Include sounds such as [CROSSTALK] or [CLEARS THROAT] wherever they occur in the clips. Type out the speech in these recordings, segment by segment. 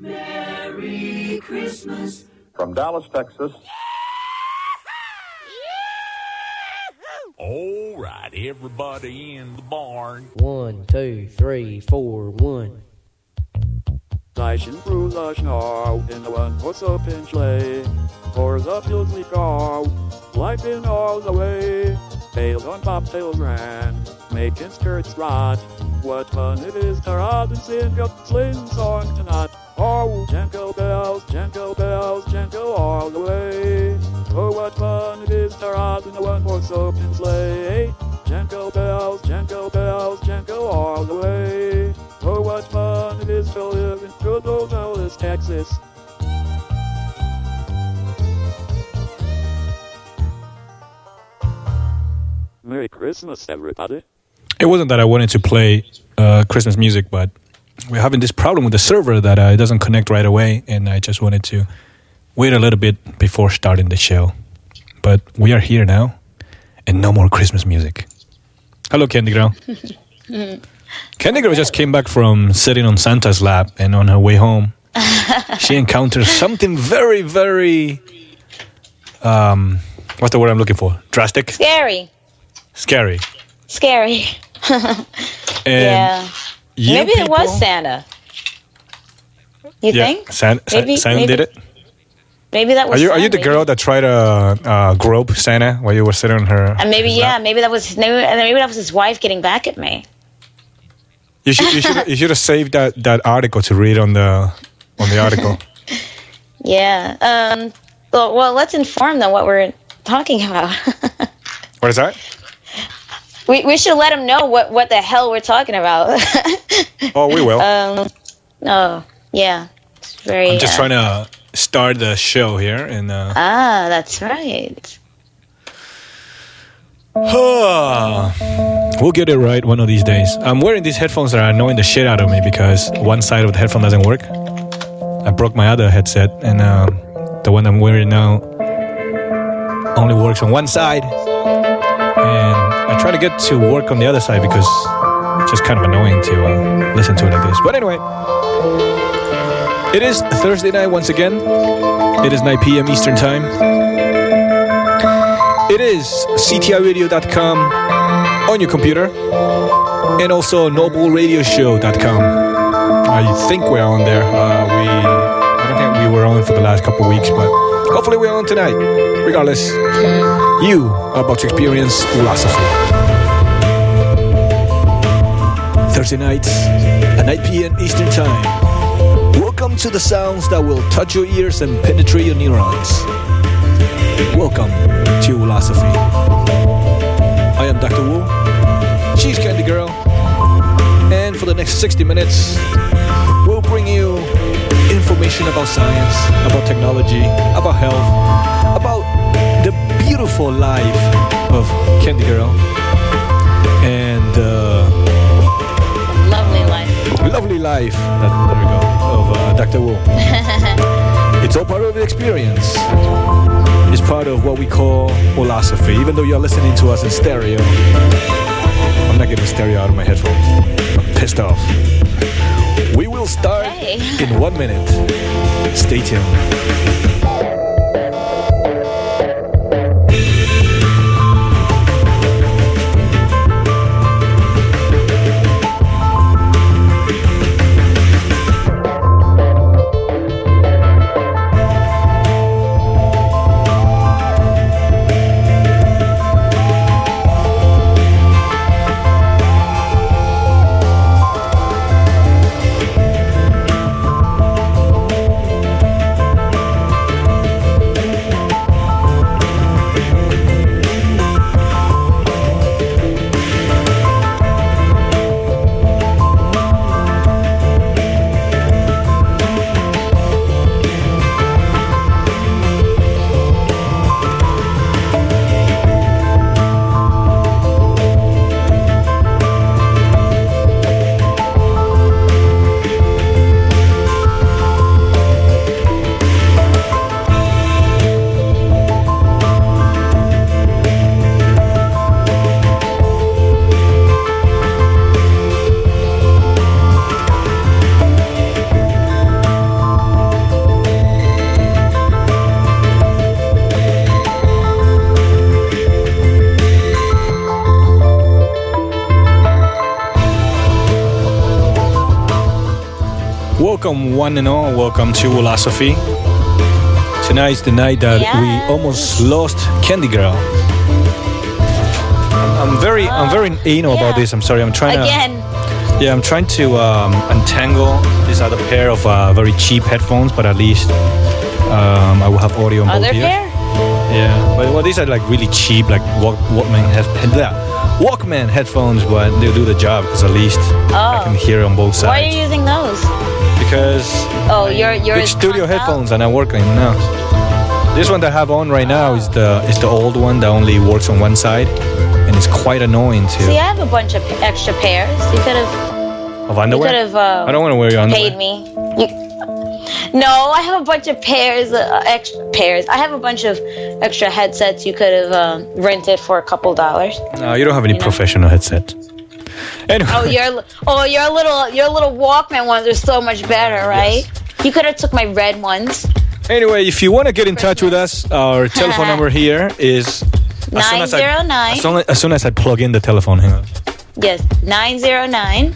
Merry Christmas. From Dallas, Texas. All right, everybody in the barn. One, two, three, four, one. Dashing through the snow in the one horse open sleigh. O'er the fields we go, lighting all the way. Tails on bobtails ran, making skirts rot. What fun it is to ride and sing a sleighing song tonight. Oh, jingle bells, jingle bells, jingle all the way. Oh, what fun it is to ride in a one-horse open sleigh. Jingle bells, jingle bells, jingle all the way. Oh, what fun it is to live in good old Dallas, Texas. Merry Christmas, everybody. It wasn't that I wanted to play uh, Christmas music, but we're having this problem with the server that uh, it doesn't connect right away, and I just wanted to wait a little bit before starting the show. But we are here now, and no more Christmas music. Hello, Candy Girl. [LAUGHS] Candy Girl just came back from sitting on Santa's lap, and on her way home, [LAUGHS] she encounters something very, very. Um, what's the word I'm looking for? Drastic? Scary. Scary. Scary. [LAUGHS] And yeah. You Maybe it was Santa. You yeah, think? San, San, Maybe- Santa maybe- did it. Maybe that was. Are you are you the girl that tried to uh, grope Santa while you were sitting on her? And maybe yeah, lap? maybe that was maybe, and maybe that was his wife getting back at me. You should you should [LAUGHS] you should have saved that, that article to read on the on the article. [LAUGHS] Yeah. Um. Well, well, let's inform them what we're talking about. [LAUGHS] what is that? We we should let them know what what the hell we're talking about. [LAUGHS] Oh, we will. um. Oh, yeah. It's very. I'm just uh, trying to start the show here, and uh, Ah, that's right. [SIGHS] we'll get it right one of these days. I'm wearing these headphones that are annoying the shit out of me because one side of the headphone doesn't work. I broke my other headset, and uh, the one I'm wearing now only works on one side. Try to get to work on the other side because it's just kind of annoying to uh, listen to it like this. But anyway, it is Thursday night once again. It is 9 p.m. Eastern Time. It is ctiradio.com on your computer and also noble.radioshow.com. I think we're on there. Uh, we, I don't think we were on for the last couple of weeks, but hopefully we're on tonight. Regardless, you are about to experience Wulosophy. Thursday nights at 9 p.m. Eastern Time. Welcome to the sounds that will touch your ears and penetrate your neurons. Welcome to Wulosophy. I am Dr. Wu. She's Candy Girl. And for the next 60 minutes, we'll bring you information about science, about technology, about health, about beautiful life of Candy Girl. And uh, Lovely life. lovely life. That, there we go. Of uh, Dr. Wu. [LAUGHS] it's all part of the experience. It's part of what we call Wulosophy. Even though you're listening to us in stereo, I'm not getting stereo out of my headphones. I'm pissed off. We will start Hey. in one minute. Stay tuned. Welcome, one and all. Welcome to Wulosophy. Tonight's the night that Yes. we almost lost Candy Girl. I'm, very, I'm very anal about this. I'm sorry. I'm trying Again, to, yeah, I'm trying to um, untangle this other pair of uh, very cheap headphones, but at least um, I will have audio on both ears. Yeah, but well, these are like really cheap, like Walk, Walkman head, [LAUGHS] yeah, Walkman headphones, but they do the job because at least I Oh. can hear on both sides. Why are you using those? Because Oh, you're you're big studio headphones and I'm working now. This one that I have on right now is the is the old one that only works on one side, and it's quite annoying too. See, I have a bunch of extra pairs. You could have of you underwear. could have uh, I don't want to wear your underwear. paid me. You, no, I have a bunch of pairs, uh, extra pairs. I have a bunch of extra headsets you could have uh, rented for a couple dollars. No, you don't have any You know? professional headset. Anyway, Oh, your oh your little your little Walkman ones are so much better, right? You could have took my red ones. anyway, if you want to get in touch with us, our [LAUGHS] telephone number here is as soon as I- 909. As soon as, as soon as I plug in the telephone, hang on. Yes, 909 939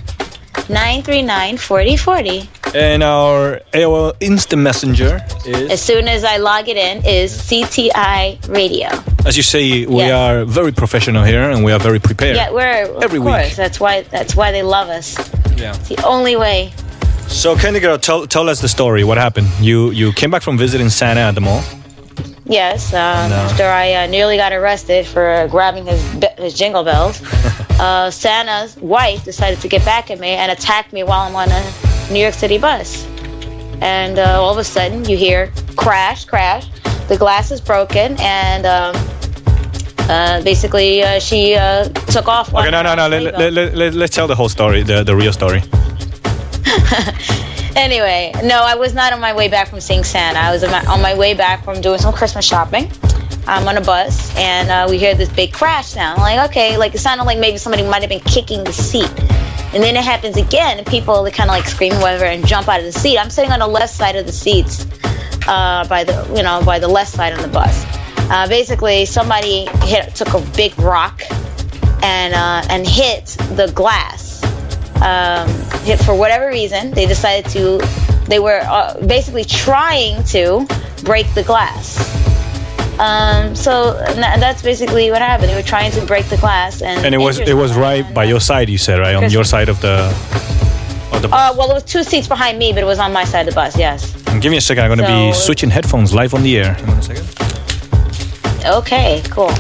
4040. And our AOL Instant Messenger is, As soon as I log it in, is CTI Radio. as you say, we Yes. are very professional here and we are very prepared. Yeah, we're of Every course. week. That's why that's why they love us. Yeah. It's the only way. So, Candy Girl, tell, tell us the story. What happened? You you came back from visiting Santa at the mall. Yes, um, No. after I uh, nearly got arrested for uh, grabbing his be- his jingle bells, [LAUGHS] uh, Santa's wife decided to get back at me and attacked me while I'm on a New York City bus. And uh, all of a sudden, you hear crash, crash. The glass is broken, and um, uh, basically, uh, she uh, took off. Okay, no, no, no. Let, let, let, let, let's tell the whole story, the, the real story. [LAUGHS] Anyway, no, I was not on my way back from seeing Santa. I was on my, on my way back from doing some Christmas shopping. I'm on a bus, and uh, we hear this big crash sound. Like, okay, like it sounded like maybe somebody might have been kicking the seat. And then it happens again, and people kind of like scream whatever and jump out of the seat. I'm sitting on the left side of the seats, uh, by the you know by the left side of the bus. Uh, basically, somebody hit took a big rock and uh, and hit the glass um, hit for whatever reason they decided to they were uh, basically trying to break the glass um, so that's basically what happened they were trying to break the glass and And it was it was right by your side, you said, right? On your side of the. Of the uh, well it was two seats behind me but it was on my side of the bus yes And give me a second. I'm going to be switching headphones live on the air. Hang on a second. okay cool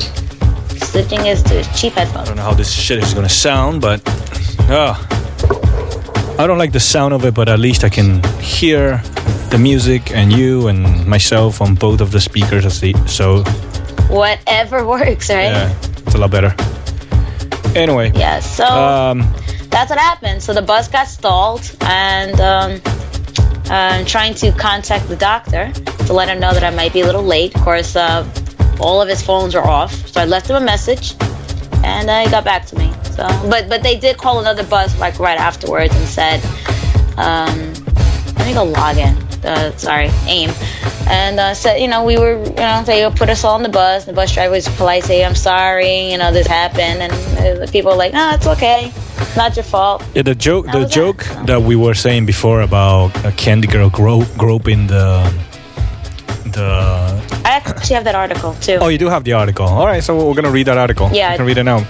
switching is to cheap headphones. I don't know how this shit is going to sound, but. Uh, I don't like the sound of it, but at least I can hear the music and you and myself on both of the speakers. So, whatever works right yeah, it's a lot better. Anyway. Yeah, so Um, that's what happened. So the bus got stalled, and um, I'm trying to contact the doctor to let him know that I might be a little late. Of course, uh, all of his phones are off, so I left him a message, and uh, he got back to me. So, but but they did call another bus like right afterwards and said, um, let me go log in. Uh, sorry, AIM, and uh, said you know we were you know they put us all on the bus. The bus driver was polite, say I'm sorry, you know this happened, and uh, the people were like, no, it's okay, not your fault. Yeah, the joke, How the was that? joke that we were saying before about a Candy Girl gro- groping the the. I actually have that article too. Oh, you do have the article. All right, so we're gonna read that article. Yeah, you can read it now.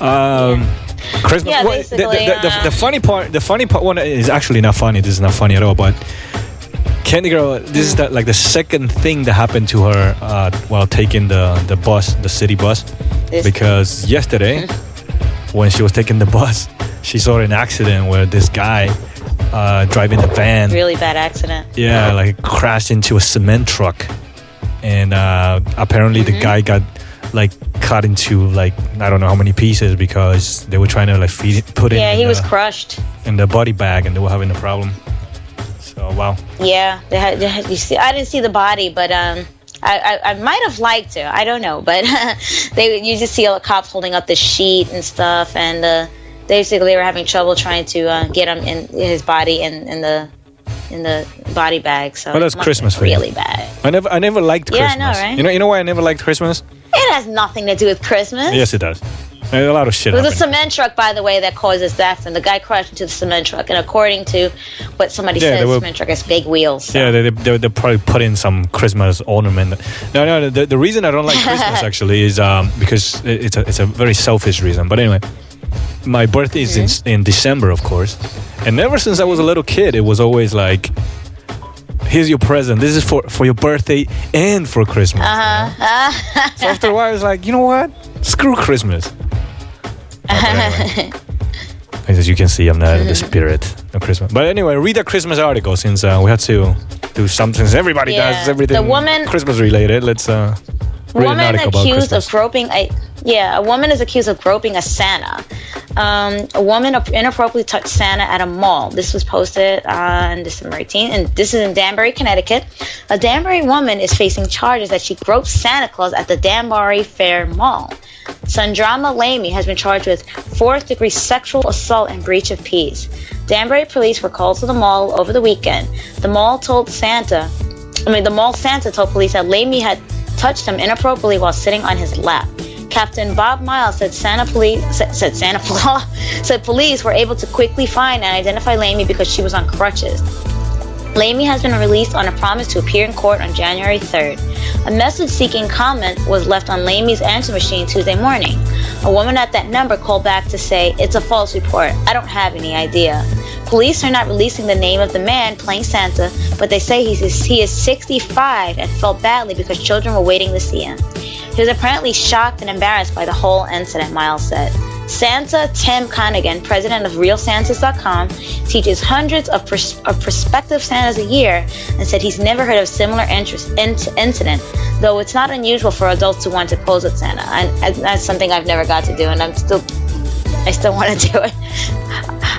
Um, Christmas. Yeah, what- the, the, the, the, the funny part, the funny part, one is actually not funny. This is not funny at all. But Candy Girl, this is the, like the second thing that happened to her uh, while taking the the bus, the city bus, This- because yesterday when she was taking the bus, she saw an accident where this guy uh, driving a van. really bad accident. Yeah, like crashed into a cement truck, and uh, apparently Mm-hmm. the guy got like cut into like I don't know how many pieces because they were trying to like feed it, put it Yeah, in, he the, was crushed. in the body bag, and they were having a problem. So wow, Yeah, they had, they had- you see, I didn't see the body, but um, I, I, I might have liked to. I don't know, but [LAUGHS] they you just see all the cops holding up the sheet and stuff, and uh, basically they were having trouble trying to uh, get him in his body in, in the in the body bag. So Well, that's Christmas for been you. really bad. I never I never liked Yeah, I know, right? You know you know why I never liked Christmas? It has nothing to do with Christmas. Yes, it does. A lot of shit. It was a cement truck, by the way, that causes this and The guy crashed into the cement truck, and according to what somebody Yeah, said, the cement truck has big wheels. so- Yeah, they, they, they, probably put in some Christmas ornament. No, no, the, the reason I don't like [LAUGHS] Christmas actually is um, because it- it's a, it's a very selfish reason. But anyway, my birthday is in, in December, of course. And ever since I was a little kid, it was always like, here's your present. This is for, for your birthday and for Christmas. you know? so [LAUGHS] after a while, it's like, you know what? Screw Christmas. Anyway. [LAUGHS] As you can see, I'm not in the spirit of Christmas. But anyway, read a Christmas article since uh, we had to do something. Since everybody Yeah, does everything the woman- Christmas related. Let's uh, woman accused of groping a yeah a woman is accused of groping a santa. Um, a woman inappropriately touched santa at a mall. This was posted on december 18th and this is in danbury connecticut. A danbury woman is facing charges that she groped santa claus at the danbury fair mall. Sandrama lamy has been charged with fourth degree sexual assault and breach of peace. Danbury police were called to the mall over the weekend. The mall told santa I mean, the mall Santa told police that Lamy had touched him inappropriately while sitting on his lap. Captain Bob Miles said Santa police said, Santa [LAUGHS] said police were able to quickly find and identify Lamy because she was on crutches. Lamy has been released on a promise to appear in court on January 3rd. A message seeking comment was left on Lamy's answer machine Tuesday morning. A woman at that number called back to say, It's a false report. I don't have any idea. Police are not releasing the name of the man playing Santa, but they say he's, he is 65 and felt badly because children were waiting to see him. He was apparently shocked and embarrassed by the whole incident, Miles said. Santa Tim Connaghan, president of RealSantas.com, teaches hundreds of, pers- of prospective Santas a year and said he's never heard of similar interest, in- incident, though it's not unusual for adults to want to pose with Santa. And, that's something I've never got to do, and I'm still, I still [LAUGHS] want to do it.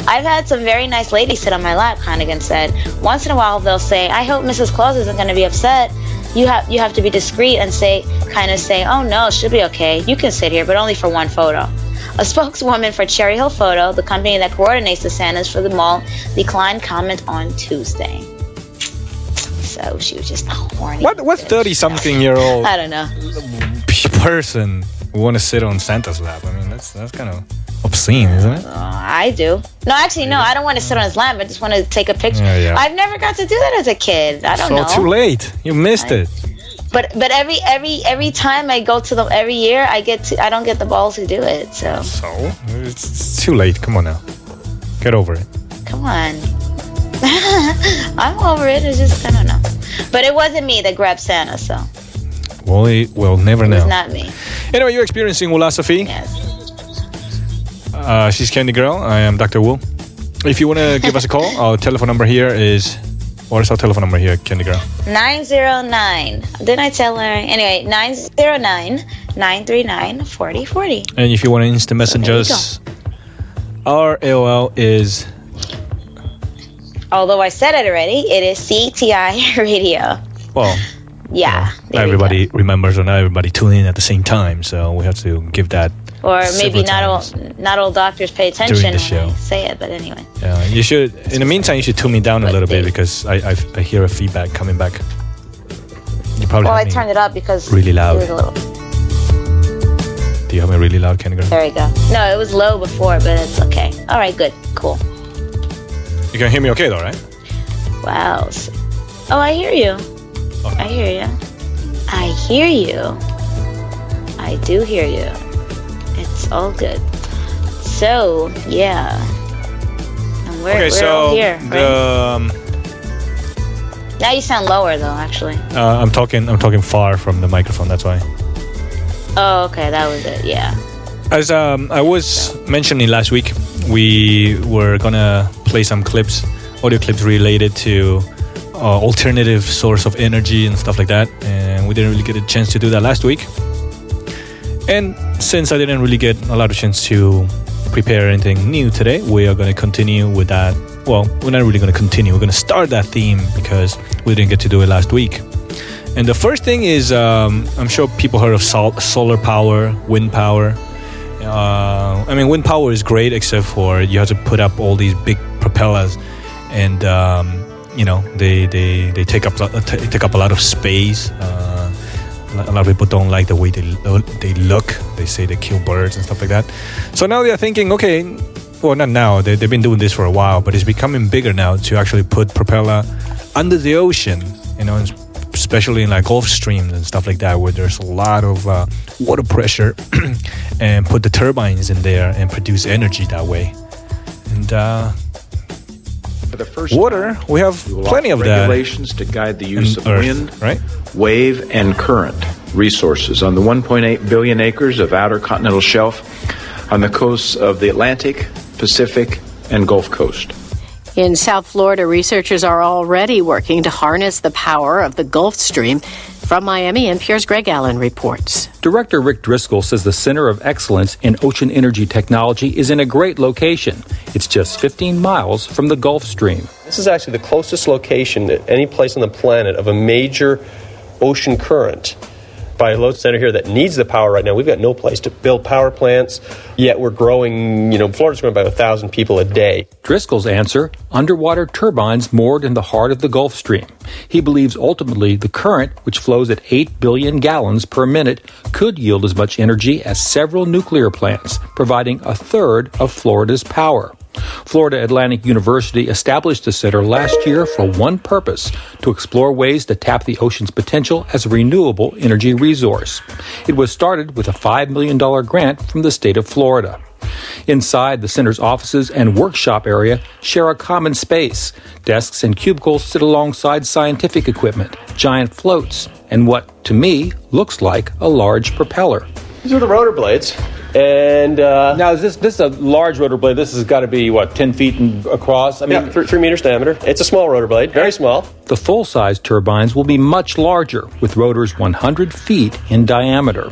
I've had some very nice ladies sit on my lap, Connaghan said. Once in a while, they'll say, I hope Mrs. Claus isn't going to be upset. You have you have to be discreet and say, kind of say, oh no, she'll be okay. You can sit here, but only for one photo. A spokeswoman for Cherry Hill Photo, the company that coordinates the Santas for the mall, declined comment on Tuesday. So she was just a horny. What what thirty something year old I don't know. person want to sit on Santa's lap? I mean, that's that's kind of obscene, isn't it? Uh, I do. No, actually, no. I don't want to sit on his lap. I just want to take a picture. Yeah, yeah. I've never got to do that as a kid. I don't So know. too late. You missed it. But but every every every time I go to them every year, I get to I don't get the balls to do it. So So it's, it's too late. Come on now, get over it. come on. [LAUGHS] I'm over it. It's just I don't know. But it wasn't me that grabbed Santa, so Well, we- we'll never it know. not me. Anyway, you're experiencing Sophie. Yes. Uh, she's Candy Girl. I am Dr. Wu. If you want to give us a call, [LAUGHS] our telephone number here is. What is our telephone number here, Candy Girl? 909. Didn't I tell her? Anyway, 909 939 4040. And if you want to instant message us, our AOL is. Although I said it already, it is CTI [LAUGHS] Radio. Well, Yeah. not there you everybody remembers or not everybody tune in at the same time, so we have to give that. Or maybe not all not all doctors pay attention when show. I say it, but anyway. Uh, you should. In the meantime, you should tune me down a little bit because I, I, I hear a feedback coming back. You probably Well, I turned it up because really loud. It was a little, Do you have me really loud, Girl? there we go. No, it was low before, but it's okay. All right, good, cool. You can hear me okay though, right? Wow. Oh, I hear you. I hear you. I hear you. I do hear you. It's all good. So yeah. And we're, Okay, we're so all here. the right? um, Now you sound lower though, actually. uh, I'm talking I'm talking far from the microphone. That's why. Oh, okay, that was it. Yeah. As um, I was mentioning last week, we were gonna play some clips, audio clips related to uh, alternative source of energy and stuff like that, and we didn't really get a chance to do that last week. And since I didn't really get a lot of chance to prepare anything new today, we are gonna continue with that. Well, we're not really gonna continue. We're gonna start that theme because we didn't get to do it last week. And the first thing is, um, I'm sure people heard of sol- solar power, wind power. Uh, I mean, wind power is great, except for you have to put up all these big propellers, and um, you know they, they, they take up take up a lot of space. Uh, A lot of people don't like the way they they look. They say they kill birds and stuff like that. So now they are thinking, okay, well, not now. They, they've been doing this for a while, but it's becoming bigger now to actually put propeller under the ocean. You know, especially in like Gulf streams and stuff like that, where there's a lot of uh, water pressure, [CLEARS THROAT] and put the turbines in there and produce energy that way. And uh, For the first water, time, we have we plenty offer of that. regulations to guide the use in of Earth, wind, right? wave, and current resources on the 1.8 billion acres of outer continental shelf on the coasts of the Atlantic, Pacific, and Gulf Coast. In South Florida, researchers are already working to harness the power of the Gulf Stream. From Miami, NPR's Greg Allen reports. Director Rick Driscoll says the Center of Excellence in Ocean Energy Technology is in a great location. It's just 15 miles from the Gulf Stream. This is actually the closest location at any place on the planet of a major ocean current by a load center here that needs the power right now. We've got no place to build power plants, yet we're growing, you know, Florida's growing by a thousand people a day. Driscoll's answer underwater turbines moored in the heart of the Gulf Stream. He believes ultimately the current, which flows at 8 billion gallons per minute, could yield as much energy as several nuclear plants, providing a third of Florida's power. Florida Atlantic University established the center last year for one purpose to explore ways to tap the ocean's potential as a renewable energy resource. It was started with a $5 million grant from the state of Florida. Inside, the center's offices and workshop area share a common space. Desks and cubicles sit alongside scientific equipment, giant floats, and what, to me, looks like a large propeller. These are the rotor blades. And uh, Now, is this this is a large rotor blade? This has got to be what ten feet in, across. I mean, yeah, three, three meters diameter. It's a small rotor blade, very small. the full-size turbines will be much larger, with rotors 100 feet in diameter.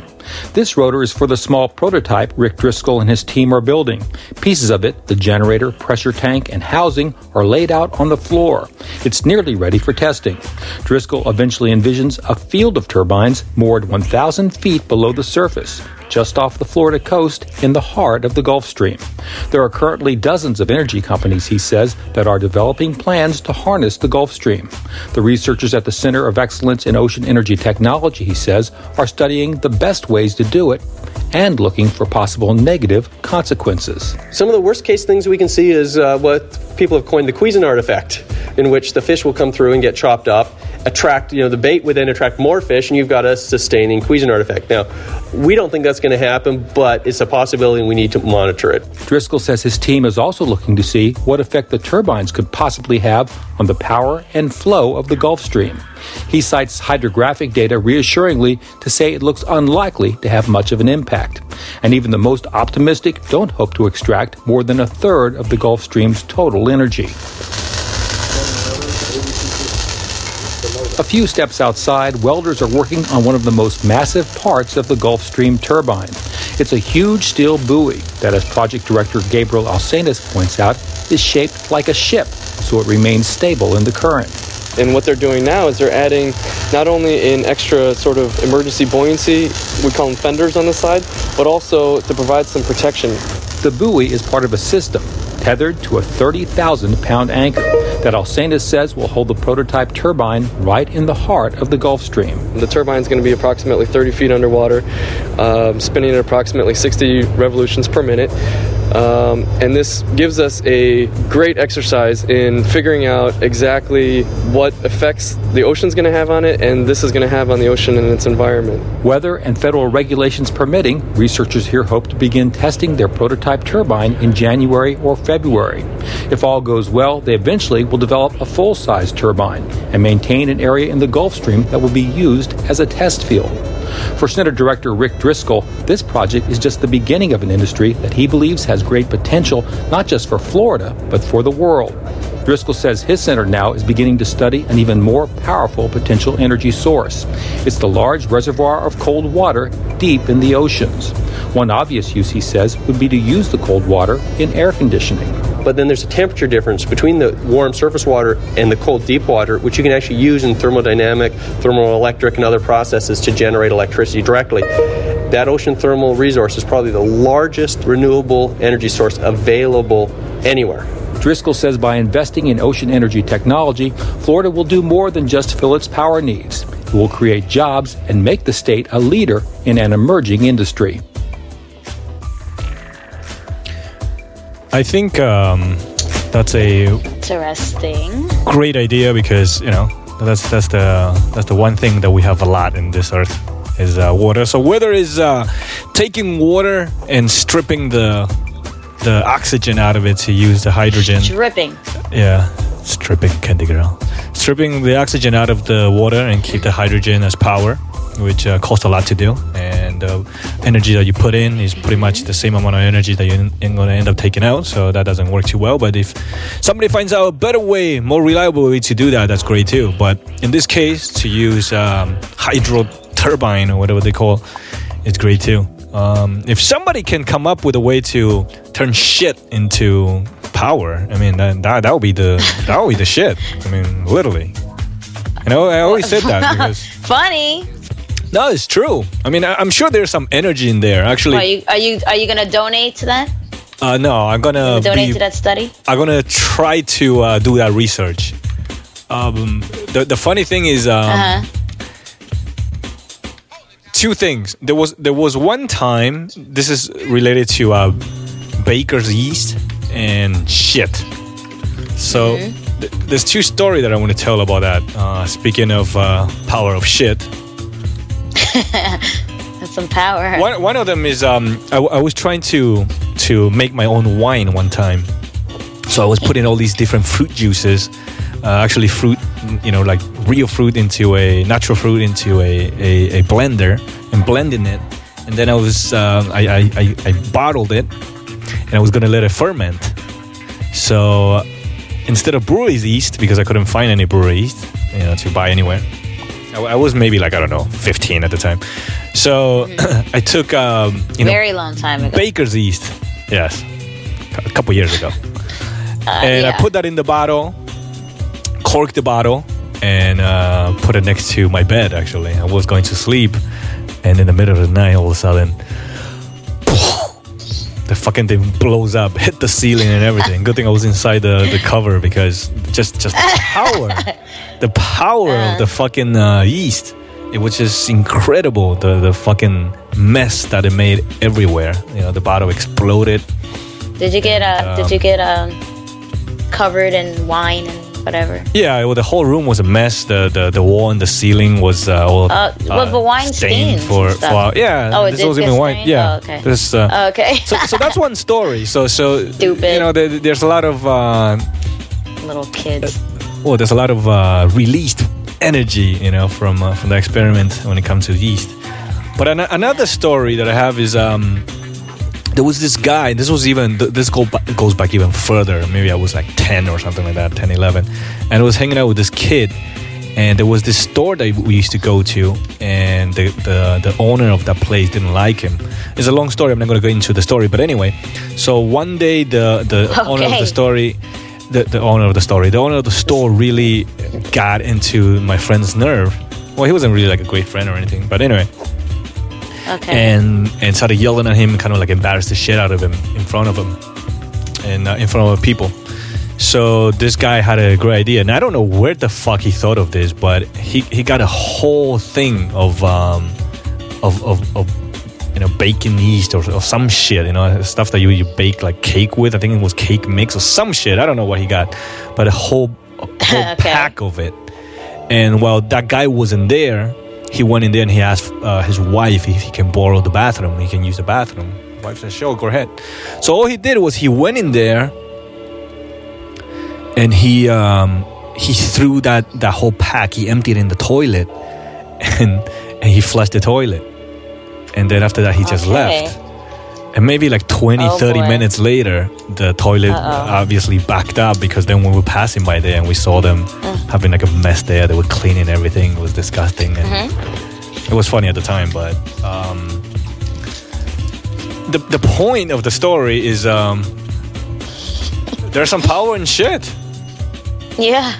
This rotor is for the small prototype Rick Driscoll and his team are building. Pieces of it, the generator, pressure tank, and housing, are laid out on the floor. It's nearly ready for testing. Driscoll eventually envisions a field of turbines moored 1,000 feet below the surface, just off the Florida coast in the heart of the Gulf Stream. There are currently dozens of energy companies, he says, that are developing plans to harness the Gulf Stream. The researchers at the Center of Excellence in Ocean Energy Technology, he says, are studying the best ways to do it and looking for possible negative consequences. Some of the worst case things we can see is uh, what people have coined the Cuisinart effect, in which the fish will come through and get chopped up, attract, you know, the bait would then attract more fish, and you've got a sustaining Cuisinart effect. Now, we don't think that's going to happen, but it's a possibility and we need to monitor it. Driscoll says his team is also looking to see what effect the turbines could possibly have on the power and flow of the Gulf Stream. He cites hydrographic data reassuringly to say it looks unlikely to have much of an impact. And even the most optimistic don't hope to extract more than a third of the Gulf Stream's total energy. A few steps outside, welders are working on one of the most massive parts of the Gulf Stream turbine. It's a huge steel buoy that, as project director Gabriel Alsenas points out, is shaped like a ship so it remains stable in the current. And what they're doing now is they're adding not only an extra sort of emergency buoyancy, we call them fenders on the side, but also to provide some protection. The buoy is part of a system tethered to a 30,000 pound anchor that Alsenas says will hold the prototype turbine right in the heart of the Gulf Stream. The turbine is going to be approximately 30 feet underwater, um, spinning at approximately 60 revolutions per minute. Um, and this gives us a great exercise in figuring out exactly what effects the ocean's going to have on it and this is going to have on the ocean and its environment. Weather and federal regulations permitting, researchers here hope to begin testing their prototype turbine in January or February. If all goes well, they eventually will develop a full size turbine and maintain an area in the Gulf Stream that will be used as a test field. For Center Director Rick Driscoll, this project is just the beginning of an industry that he believes has great potential not just for Florida, but for the world. Driscoll says his center now is beginning to study an even more powerful potential energy source. It's the large reservoir of cold water deep in the oceans. One obvious use, he says, would be to use the cold water in air conditioning. But then there's a temperature difference between the warm surface water and the cold deep water, which you can actually use in thermodynamic, thermoelectric, and other processes to generate electricity directly. That ocean thermal resource is probably the largest renewable energy source available anywhere. Driscoll says by investing in ocean energy technology, Florida will do more than just fill its power needs. It will create jobs and make the state a leader in an emerging industry. I think um, that's a Interesting. great idea because you know that's that's the that's the one thing that we have a lot in this earth is uh, water. So weather is uh, taking water and stripping the the oxygen out of it to use the hydrogen. Dripping. Yeah, stripping Candy Girl. Stripping the oxygen out of the water and keep the hydrogen as power, which uh, costs a lot to do. And uh, energy that you put in is pretty much the same amount of energy that you're going to end up taking out. So that doesn't work too well. But if somebody finds out a better way, more reliable way to do that, that's great too. But in this case, to use um, hydro turbine or whatever they call, it's great too. Um, if somebody can come up with a way to turn shit into power, I mean that that, that would be the that would be the shit. I mean, literally. You know, I always said that [LAUGHS] because Funny. no, it's true. I mean, I, I'm sure there's some energy in there. Actually, Are you are you are you gonna donate to that? uh, no, I'm gonna donate be, to that study? I'm gonna try to uh, do that research. Um, the the funny thing is, um, Uh-huh. two things. There was there was one time. This is related to uh, baker's yeast and shit. So th- there's two story that I want to tell about that. Uh, speaking of uh, power of shit, [LAUGHS] That's some power. one one of them is um, I, w- I was trying to to make my own wine one time. So I was putting all these different fruit juices, uh, actually fruit, you know, like real fruit into a natural fruit into a, a, a blender and blending it. And then I was um, I, I, I, I bottled it and I was gonna let it ferment. So instead of brewery's yeast, because I couldn't find any brewery yeast, you know, to buy anywhere. I, I was maybe like I don't know, 15 at the time. So [CLEARS THROAT] I took um, you know Very long time ago. baker's yeast. Yes, a couple years ago. Uh, and yeah. I put that in the bottle, corked the bottle, and uh, put it next to my bed. Actually, I was going to sleep, and in the middle of the night, all of a sudden, the fucking thing blows up, [LAUGHS] hit the ceiling and everything. Good thing I was inside the, the cover because just just the [LAUGHS] power, the power of the fucking uh, yeast. It was just incredible. The the fucking mess that it made everywhere. You know, the bottle exploded. Did you get uh did Um, you get um covered in wine and whatever? Yeah, well, the whole room was a mess. The the, the wall and the ceiling was uh, all Uh, well, but wine stained for, for yeah. Oh, this was even wine. stained? Yeah, Oh, okay. This, uh, Okay. [LAUGHS] so so that's one story. So so Stupid. You know, there, there's a lot of uh, Little kids. well, there's a lot of uh, released energy, you know, from uh, from the experiment when it comes to yeast. But an- another story that I have is um, there was this guy. This was even this go goes back even further. Maybe I was like ten or something like that, 10, 11. and I was hanging out with this kid. And there was this store that we used to go to, and the, the, the owner of that place didn't like him. It's a long story. I'm not going to go into the story, but anyway. So one day, the the [LAUGHS] owner of the story, the, the owner of the story, the owner of the store really got into my friend's nerve. Well, he wasn't really like a great friend or anything, but anyway, Okay. and and started yelling at him, and kind of like embarrassed the shit out of him in front of him, and uh, in front of people. So this guy had a great idea, and I don't know where the fuck he thought of this, but he, he got a whole thing of um of of, of you know baking yeast or, or some shit, you know stuff that you you bake like cake with. I think it was cake mix or some shit. I don't know what he got, but a whole a [LAUGHS] whole Okay. pack of it. And while that guy wasn't there, he went in there and he asked uh, his wife if he can borrow the bathroom. He can use the bathroom. Wife said, "Sure, go ahead." So all he did was he went in there and he um, he threw that that whole pack. He emptied it in the toilet, [LAUGHS] and and he flushed the toilet. And then after that, he just Okay. left. And maybe like 20, Oh, 30 boy. minutes later, the toilet Uh-oh. obviously backed up because then we were passing by there and we saw them having like a mess there, they were cleaning everything. It was disgusting. And Mm-hmm. It was funny at the time, but um, the, the point of the story is um, there's some power in shit. yeah.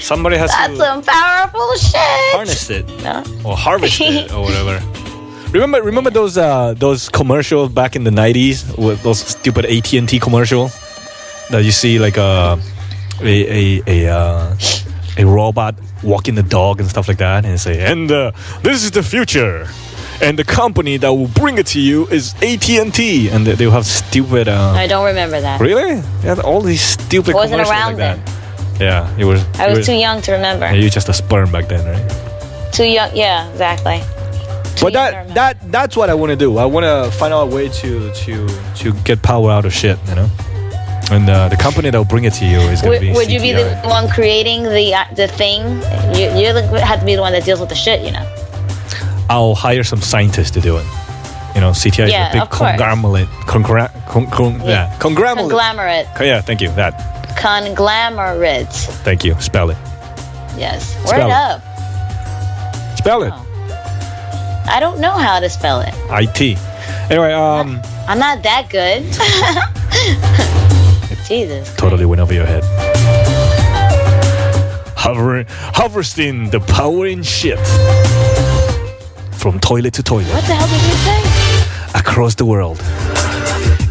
Somebody has That's to some powerful shit. harness it No? or harvest it or [LAUGHS] whatever. Remember, remember those uh, those commercials back in the '90s with those stupid AT and T commercials that you see like a a a, a uh, a robot walking the dog and stuff like that, and say, "And uh, this is the future." And the company that will bring it to you is AT and T, and they- they'll have stupid. Uh, I don't remember that. Really? yeah all these stupid Wasn't commercials around like that. Yeah, it was. I was was- too young to remember. Yeah, you were just a sperm back then, right? Too young. Yeah, exactly. But that that that's what I want to do. I want to find out a way to to to get power out of shit, you know. And uh, the company that will bring it to you is going to be. would you be the one creating the uh, the thing? You you have to be the one that deals with the shit, you know. I'll hire some scientists to do it. You know, CTI Yeah, is a big conglomerate. Congra- con- con- yeah, conglomerate. Conglomerate. Co- yeah, thank you. That. Conglomerate. Thank you. Spell it. Yes. Word Spell it. up. Spell it. I don't know how to spell it. IT. Anyway, um, I'm not that good. [LAUGHS] Jesus. totally went over your head. Hovering, harvesting the power in shit from toilet to toilet. What the hell did you say? across the world.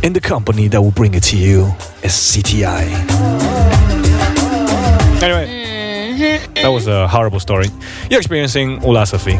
And the company that will bring it to you is CTI. Anyway, that was a horrible story. You're experiencing Wulosophy.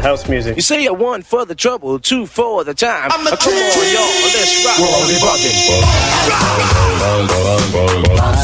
House music. You say a one for the trouble, two for the time. I'm the Come on, y'all, let's rock. We're only Can't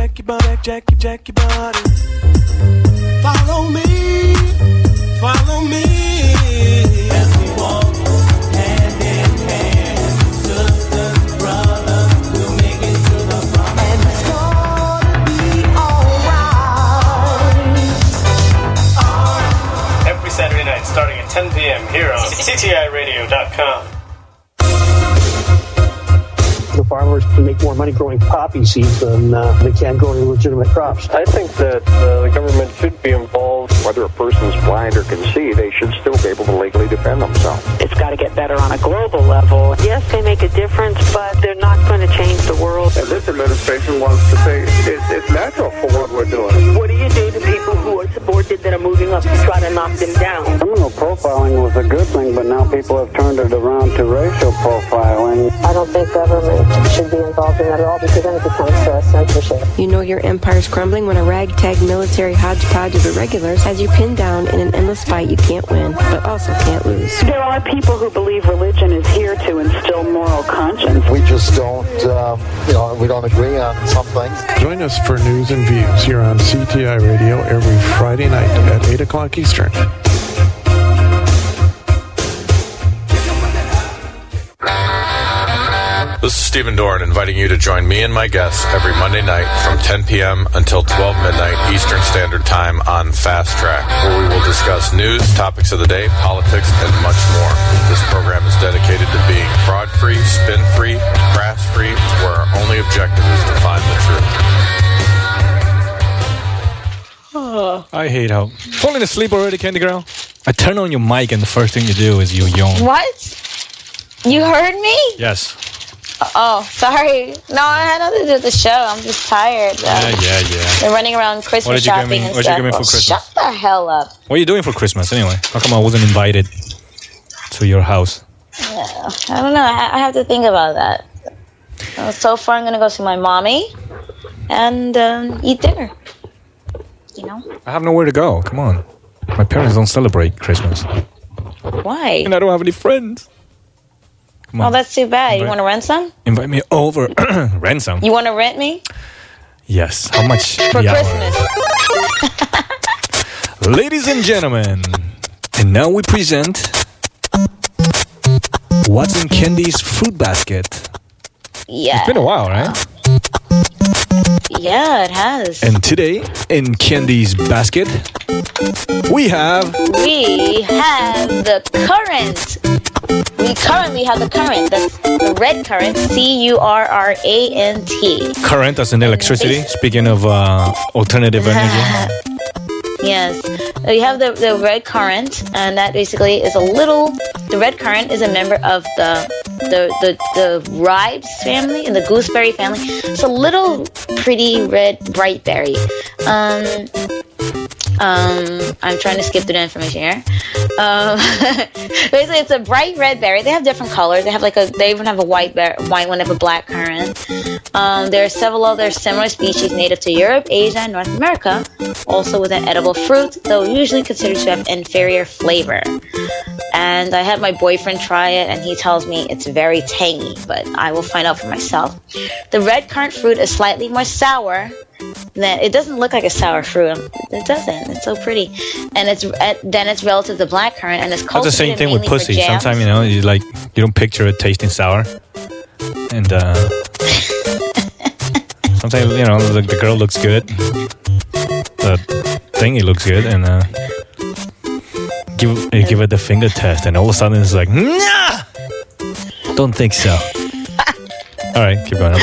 body, jack your body, jack your, jack your body. Follow me, follow me. Hand in hand, sisters, brothers, we'll make it to the it's gonna be alright. Every Saturday night, starting at 10 p.m. here on CTIRadio.com. farmers can make more money growing poppy seeds than uh, they can growing legitimate crops. I think that uh, the government should be involved. Whether a person's blind or can see, they should still be able to legally defend themselves. It's got to get better on a global level. Yes, they make a difference, but they're not going to change the world. And this administration wants to say it's, it's natural for what we're doing. What do you do to people who are subordinate that are moving up to try to knock them down? Criminal profiling was a good thing, but now people have turned it around to racial profiling. I don't think government should be involved in that at all because then it becomes uh, censorship. You know your empire's crumbling when a ragtag military hodgepodge of irregulars has you pinned down in an endless fight you can't win, but also can't lose. There are people who believe religion is here to instill moral conscience. We just don't, um, you know, we don't agree on some things. Join us for news and views here on CTI Radio every Friday night at 8 o'clock Eastern. This is Stephen Doran inviting you to join me and my guests every Monday night from 10 p.m. until 12 midnight Eastern Standard Time on Fast Track, where we will discuss news, topics of the day, politics, and much more. This program is dedicated to being fraud free, spin free, crass free, where our only objective is to find the truth. [SIGHS] I hate how falling asleep already, Candy Girl. I turn on your mic and the first thing you do is you yawn. What? You heard me? Yes. Oh, sorry. No, I had nothing to do with the show. I'm just tired. though. Yeah, yeah, yeah. They're running around Christmas What did you get shopping me- and what did you get me for Oh, Christmas? Shut the hell up. What are you doing for Christmas anyway? How come I wasn't invited to your house? Yeah, I don't know. I, I have to think about that. Uh, so far, I'm gonna go see my mommy and um, eat dinner. You know I have nowhere to go. Come on. My parents don't celebrate Christmas. why? And I don't have any friends. Come Oh, on. that's too bad. You want to rent some? Invite me over. [CLEARS THROAT] Ransom. You want to rent me Yes. How much [LAUGHS] for? Christmas? [LAUGHS] Ladies and gentlemen, and now we present what's in Candy's fruit basket. Yeah. It's been a while, right? Yeah, it has. And today in Candy's basket, we have we have the current. We currently have the current. That's the red current. C U R R A N T. current as in electricity. Speaking of uh, alternative energy, Yes. We have the, the red current, and that basically is a little. The red current is a member of the the the, the ribes family and the gooseberry family. It's a little pretty red bright berry. Um, um, I'm trying to skip through the information here. Um, [LAUGHS] basically, it's a bright red berry. They have different colors. They have like a. They even have a white white one. They have a black currant. Um, there are several other similar species native to Europe, Asia, and North America, also with an edible fruit, though usually considered to have inferior flavor. And I had my boyfriend try it, and he tells me it's very tangy, but I will find out for myself. The red currant fruit is slightly more sour. Than, it doesn't look like a sour fruit. It doesn't. It's so pretty, and it's uh, then it's relative to black currant, and it's that's the same thing with pussy. Sometimes you know, you like you don't picture it tasting sour, and uh, [LAUGHS] sometimes you know the, the girl looks good, the thingy looks good, and uh, give you give it the finger test, and all of a sudden it's like, nah, don't think so. [LAUGHS] all right, keep going.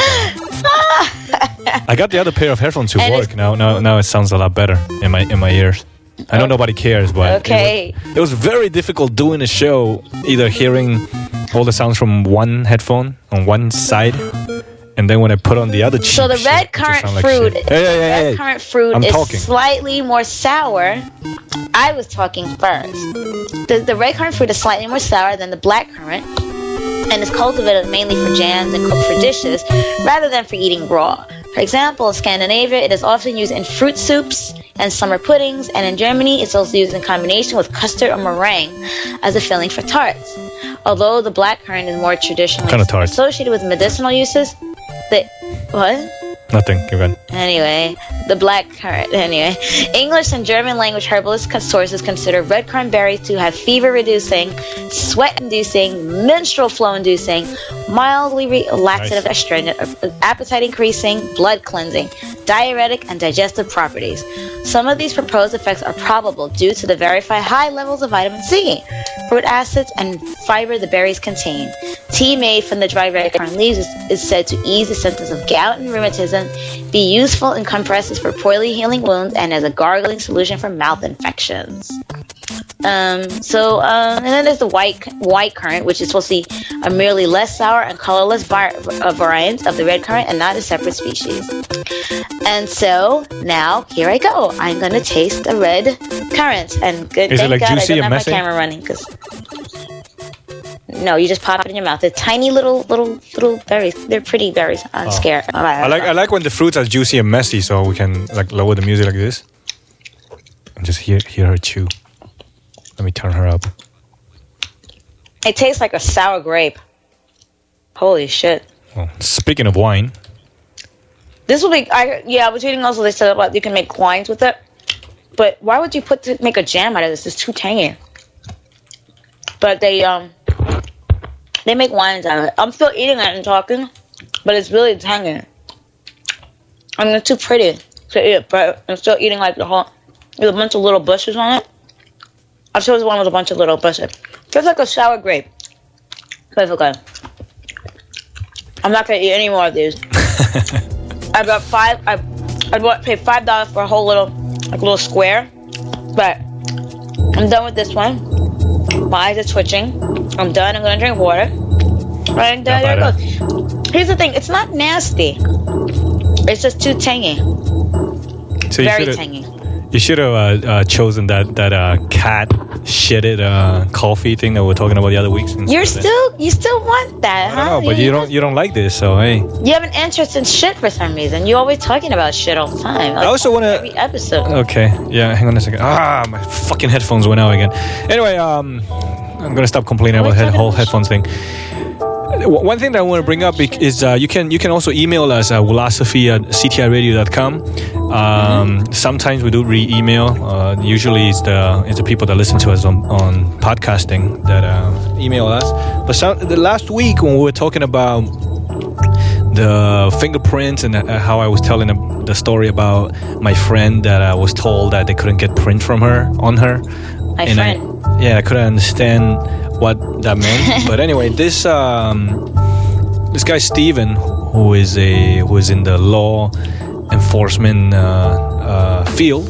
I got the other pair of headphones to And work now. Now, now it sounds a lot better in my in my ears. I know oh. nobody cares, but it Okay. was- it was very difficult doing a show, either hearing all the sounds from one headphone on one side, and then when I put on the other cheap So the red currant like fruit. Yeah, yeah, yeah, red yeah. currant fruit I'm is talking. slightly more sour. I was talking first. The, the red currant fruit is slightly more sour than the black currant, and is cultivated mainly for jams and cooked for dishes, rather than for eating raw. For example, in Scandinavia, it is often used in fruit soups and summer puddings, and in Germany, it's also used in combination with custard or meringue as a filling for tarts. Although the black currant is more traditionally Kind of associated with medicinal uses, the what? Nothing. Keep going. Anyway, the black currant. Anyway, English and German language herbalist sources consider red currant berries to have fever reducing, sweat inducing, menstrual flow inducing, mildly re- laxative, astringent, uh, appetite increasing, blood cleansing, diuretic, and digestive properties. Some of these proposed effects are probable due to the verified high levels of vitamin C, fruit acids, and fiber the berries contain. Tea made from the dried red currant leaves is, is said to ease the symptoms of gout and rheumatism, be useful in compresses for poorly healing wounds, and as a gargling solution for mouth infections. Um, so, um, and then there's the white white currant, which is supposed to be a merely less sour and colorless var- variant of the red currant and not a separate species. And so now here I go. I'm gonna taste the red currant, and good. Is it like God juicy I don't and have messy? my camera running because. No, you just pop it in your mouth. They're tiny little, little, little berries. They're pretty berries. I'm Oh. scared. I like I like when the fruits are juicy and messy, so we can like lower the music like this and just hear hear her chew. Let me turn her up. It tastes like a sour grape. Holy shit. Well, speaking of wine, This will be. I yeah. I was reading also they said about you can make wines with it, but why would you put to make a jam out of this? It's too tangy. But they um they make wines out of it. I'm still eating it and talking, but it's really tangy. I mean, it's too pretty to eat, but I'm still eating like the whole. There's a bunch of little bushes on it. I chose one with a bunch of little bushes. Tastes like a sour grape. But okay. I'm not gonna eat any more of these. [LAUGHS] I bought five. I I bought paid five dollars for a whole little like little square, but I'm done with this one. My eyes are twitching. I'm done. I'm gonna drink water. Right uh, there, there it goes. Here's the thing: it's not nasty. It's just too tangy. So Very tangy. You should have uh, uh, chosen that that uh, cat shitted uh, coffee thing that we were talking about the other weeks. You're still, you still want that, huh? know, but you don't you don't like this, so hey. You have an interest in shit for some reason. You're always talking about shit all the time. Like, I also want to every episode. Okay, yeah, hang on a second. Ah, my fucking headphones went out again. Anyway, um, I'm gonna stop complaining about the whole headphones thing. One thing that I want to bring up is uh, you can you can also email us at Wulosophy at ctiradio.com. Um, Sometimes we do re-email. Uh, usually it's the it's the people that listen to us on, on podcasting that uh, email us. But some, the last week when we were talking about the fingerprints and uh, how I was telling the- story about my friend that I was told that they couldn't get print from her on her. My and I, yeah, I couldn't understand what that meant. [LAUGHS] but anyway, this um, this guy Steven, who is a who is in the law enforcement uh, uh, field,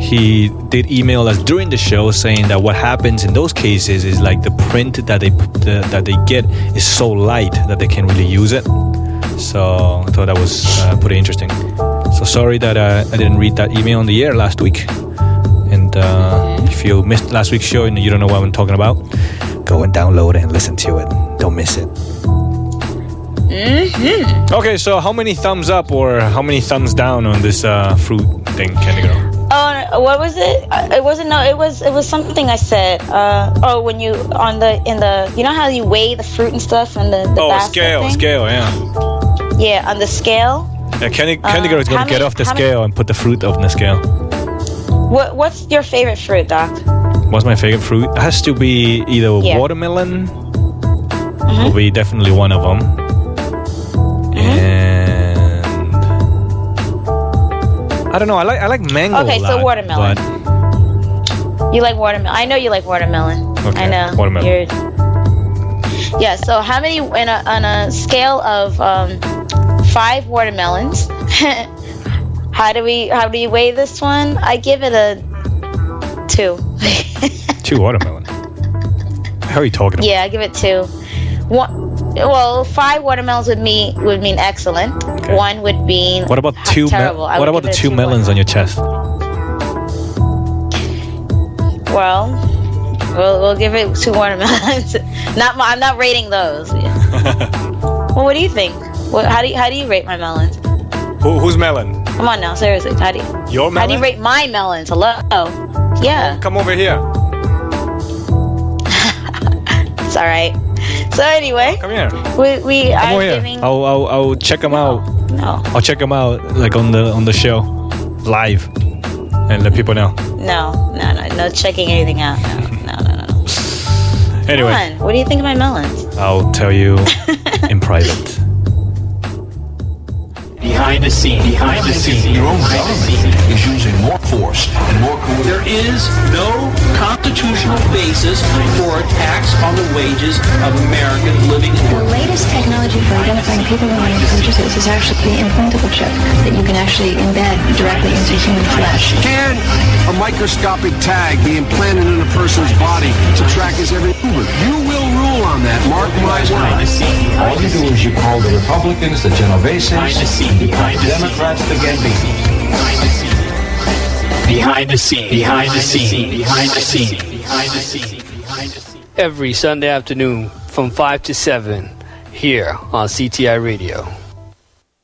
he did email us during the show saying that what happens in those cases is like the print that they the, that they get is so light that they can't really use it. So I thought that was uh, pretty interesting. So sorry that uh, I didn't read that email on the air last week. And uh, if you missed last week's show and you don't know what I'm talking about, go and download it and listen to it. Don't miss it. Mm-hmm. Okay, so how many thumbs up or how many thumbs down on this uh, fruit thing, Candy Girl? Oh, what was it? Uh, It wasn't. No, it was. It was something I said. Uh, oh, when you on the in the, you know how you weigh the fruit and stuff and the, the Oh, scale, thing? scale, yeah. Yeah, on the scale. Yeah, Candy, Uh, Candy Girl is going how to get many- off the how many- scale and put the fruit on the scale. What What's your favorite fruit, Doc? What's my favorite fruit? It has to be either Yeah. watermelon, Mm-hmm. will be definitely one of them. And I don't know. I like I like mango. Okay, a so watermelon. You like watermelon? I know you like watermelon. Okay, I know. watermelon. You're- Yeah. So how many in a, on a scale of um, five watermelons? [LAUGHS] how do we how do you weigh this one? I give it a two. [LAUGHS] two watermelon. How are you talking about? yeah, I give it two. One, well, five watermelons would mean would mean excellent. One would mean What about two? me- terrible. I what about the give it a two two melons on your chest? Well, we'll, we'll give it two watermelons. [LAUGHS] not my, I'm not rating those. [LAUGHS] well, what do you think? What, how do you, how do you rate my melons? Who, who's melon? Come on now, seriously. How do you, Your how do you rate my melons? Hello. Oh, yeah, Come over here. [LAUGHS] it's all right. So anyway, Come here. we we Come are over here. giving. I'll, I'll I'll check them out. No, I'll check them out like on the on the show, live, and let people know. no, no, no, no checking anything out. No, no, no, no. [LAUGHS] Anyway, Come on. What do you think of my melons? I'll tell you [LAUGHS] in private. Behind the scene, behind the scene, your own government is using more force and more coercion. There is no constitutional basis for a tax on the wages of American living The latest technology for identifying people when they purchases is actually the implantable chip that you can actually embed directly into human flesh. Can a microscopic tag be implanted in a person's body to track his every movement? You will rule on that. Mark my words. All you do is you call the Republicans, the Genoveses, and the Democrats the Gambino. Behind the scene, behind the scene, behind the scene, behind the scene, behind the scene. Every Sunday afternoon from 5 to 7 here on CTI Radio.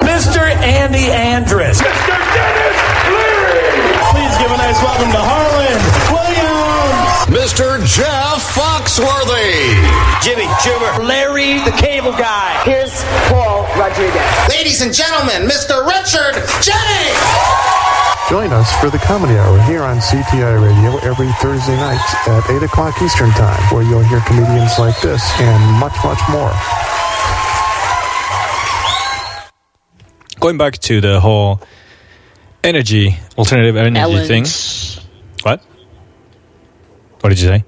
Mr. Andy Andrus. Mr. Denis Leary. Please give a nice welcome to Harlan Williams. Mr. Jeff Foxworthy. Jimmy Jimmer. Larry the Cable Guy. Here's Paul Rodriguez. Ladies and gentlemen, Mr. Richard Jennings. Join us for the Comedy Hour here on CTI Radio every Thursday night at 8 o'clock Eastern Time, where you'll hear comedians like this and much, much more. Going back to the whole energy, alternative energy thing. What? What did you say?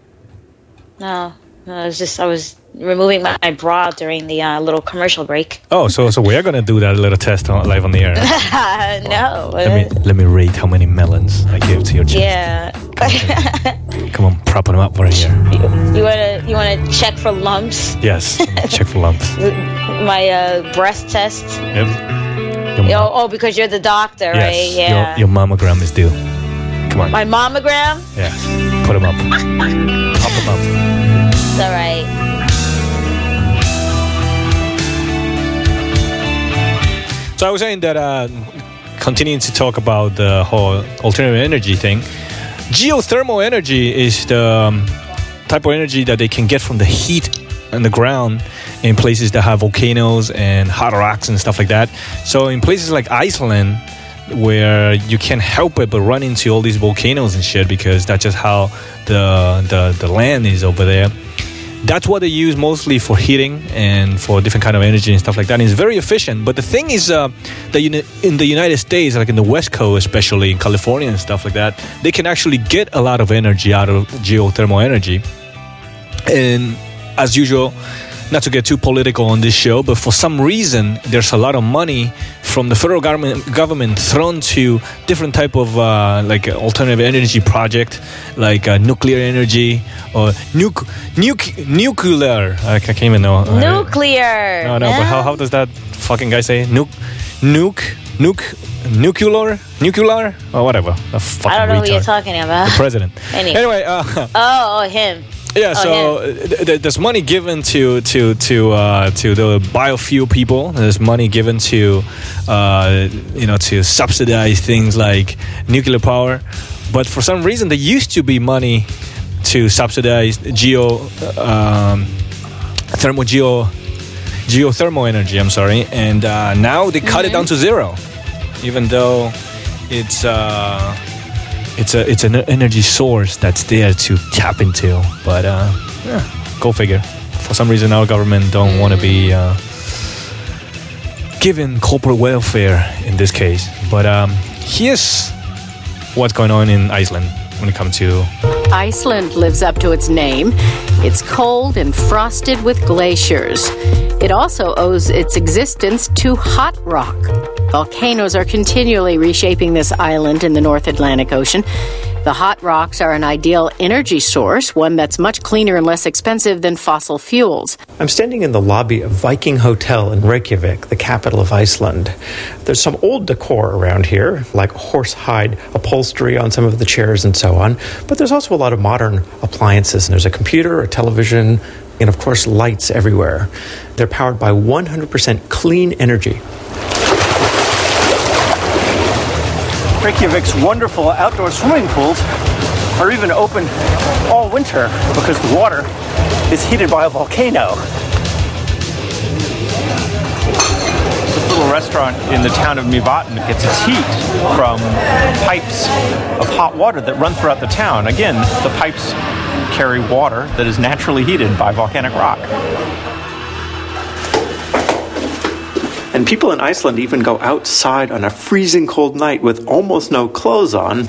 No, no, it was just I was removing my, my bra during the uh, little commercial break. Oh, so so we're gonna do that little test on, live on the air. [LAUGHS] no. let me let me rate how many melons I give to your chest. Yeah. [LAUGHS] Come on, prop them up right here. You wanna you wanna check for lumps? Yes, check for lumps. [LAUGHS] My uh, breast test. Yep. Oh, oh, because you're the doctor, right? Yeah. your, your mammogram is due. Come on. My mammogram. Yes, put them up. Pop them up. It's all right. So I was saying that uh, continuing to talk about the whole alternative energy thing, geothermal energy is the um, type of energy that they can get from the heat on the ground in places that have volcanoes and hot rocks and stuff like that. So in places like Iceland, where you can't help it but run into all these volcanoes and shit because that's just how the the, the land is over there that's what they use mostly for heating and for different kind of energy and stuff like that. And it's very efficient. But the thing is uh, that in the United States, like in the West Coast, especially in California and stuff like that, they can actually get a lot of energy out of geothermal energy. And as usual, not to get too political on this show, but for some reason, there's a lot of money from the federal government government thrown to different type of uh, like uh, alternative energy project, like uh, nuclear energy or nuc- nuc- nuclear. I can't even know. Nuclear. No, no. But how, how does that fucking guy say nuke, nuke, nuke, nuclear, nuclear, or whatever? I don't know retard. who you're talking about. The president. Anyway. Anyway, uh, [LAUGHS] Oh, oh, him. Yeah, Oh, so him. th- th- there's money given to to to uh, to the biofuel people. There's money given to uh, you know to subsidize things like nuclear power, but for some reason there used to be money to subsidize geo um, thermal geo geothermal energy. I'm sorry, and uh, now they cut it down to zero, even though it's. Uh, it's a it's an energy source that's there to tap into. But uh, yeah, go figure. For some reason, our government don't want to be uh, given corporate welfare in this case. But um, here's what's going on in Iceland when it comes to Iceland lives up to its name. It's cold and frosted with glaciers. It also owes its existence to hot rock. Volcanoes are continually reshaping this island in the North Atlantic Ocean. The hot rocks are an ideal energy source, one that's much cleaner and less expensive than fossil fuels. I'm standing in the lobby of Viking Hotel in Reykjavik, the capital of Iceland. There's some old decor around here, like horsehide upholstery on some of the chairs and so on, but there's also a lot of modern appliances. And there's a computer, a television, and of course, lights everywhere. They're powered by 100% clean energy. Reykjavik's wonderful outdoor swimming pools are even open all winter because the water is heated by a volcano. This little restaurant in the town of Mývatn gets its heat from pipes of hot water that run throughout the town. Again, the pipes carry water that is naturally heated by volcanic rock. And people in Iceland even go outside on a freezing cold night with almost no clothes on. [SIGHS]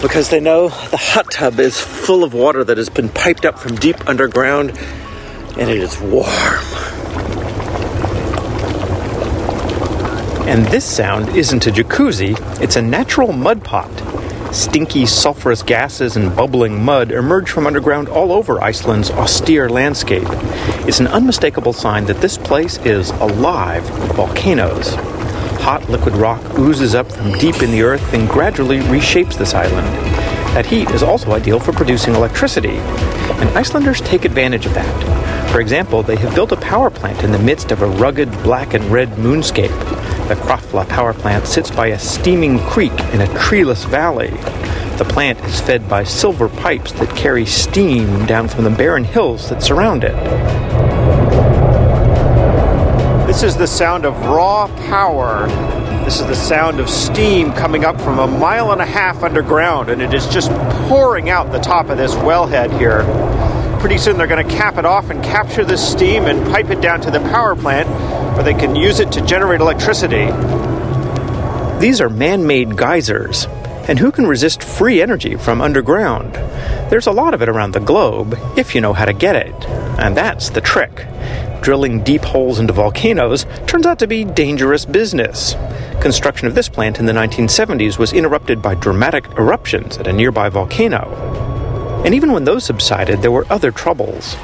Because they know the hot tub is full of water that has been piped up from deep underground and it is warm. And this sound isn't a jacuzzi, it's a natural mud pot. Stinky sulfurous gases and bubbling mud emerge from underground all over Iceland's austere landscape. It's an unmistakable sign that this place is alive with volcanoes. Hot liquid rock oozes up from deep in the earth and gradually reshapes this island. That heat is also ideal for producing electricity, and Icelanders take advantage of that. For example, they have built a power plant in the midst of a rugged black and red moonscape. The Krafla power plant sits by a steaming creek in a treeless valley. The plant is fed by silver pipes that carry steam down from the barren hills that surround it. This is the sound of raw power. This is the sound of steam coming up from a mile and a half underground, and it is just pouring out the top of this wellhead here. Pretty soon they're going to cap it off and capture this steam and pipe it down to the power plant where they can use it to generate electricity. These are man made geysers. And who can resist free energy from underground? There's a lot of it around the globe if you know how to get it. And that's the trick. Drilling deep holes into volcanoes turns out to be dangerous business. Construction of this plant in the 1970s was interrupted by dramatic eruptions at a nearby volcano. And even when those subsided, there were other troubles.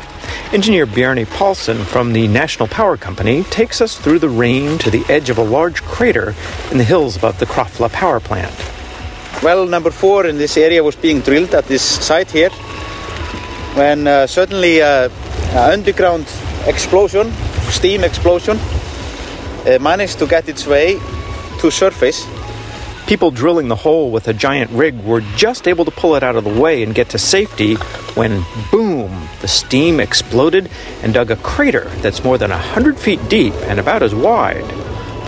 Engineer Bjarne Paulsen from the National Power Company takes us through the rain to the edge of a large crater in the hills above the Krafla power plant. Well number four in this area was being drilled at this site here when uh, suddenly uh, an underground explosion, steam explosion, uh, managed to get its way to surface. People drilling the hole with a giant rig were just able to pull it out of the way and get to safety when, boom, the steam exploded and dug a crater that's more than 100 feet deep and about as wide.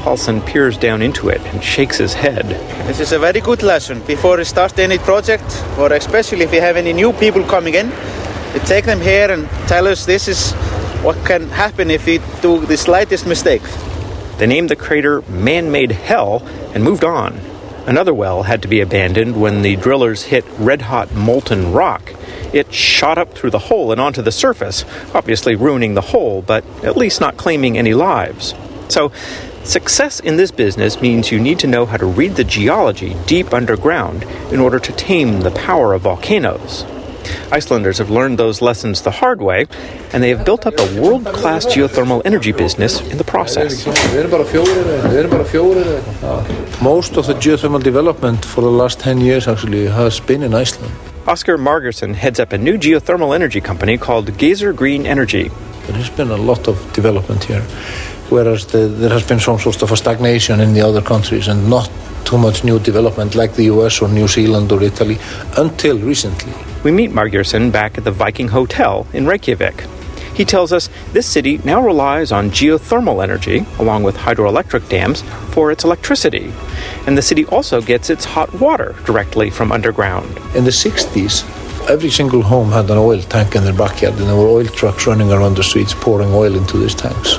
Paulson peers down into it and shakes his head. This is a very good lesson before we start any project, or especially if we have any new people coming in. we take them here and tell us this is what can happen if we do the slightest mistake. They named the crater Man Made Hell and moved on. Another well had to be abandoned when the drillers hit red hot molten rock. It shot up through the hole and onto the surface, obviously ruining the hole, but at least not claiming any lives. So, success in this business means you need to know how to read the geology deep underground in order to tame the power of volcanoes. Icelanders have learned those lessons the hard way, and they have built up a world class geothermal energy business in the process. Most of the geothermal development for the last 10 years actually has been in Iceland. Oscar Margeirsson heads up a new geothermal energy company called Geysir Green Energy. There has been a lot of development here, whereas the, there has been some sort of a stagnation in the other countries and not too much new development like the US or New Zealand or Italy until recently. We meet Margeirsson back at the Viking Hotel in Reykjavik. He tells us this city now relies on geothermal energy, along with hydroelectric dams, for its electricity. And the city also gets its hot water directly from underground. In the 60s, every single home had an oil tank in their backyard, and there were oil trucks running around the streets pouring oil into these tanks.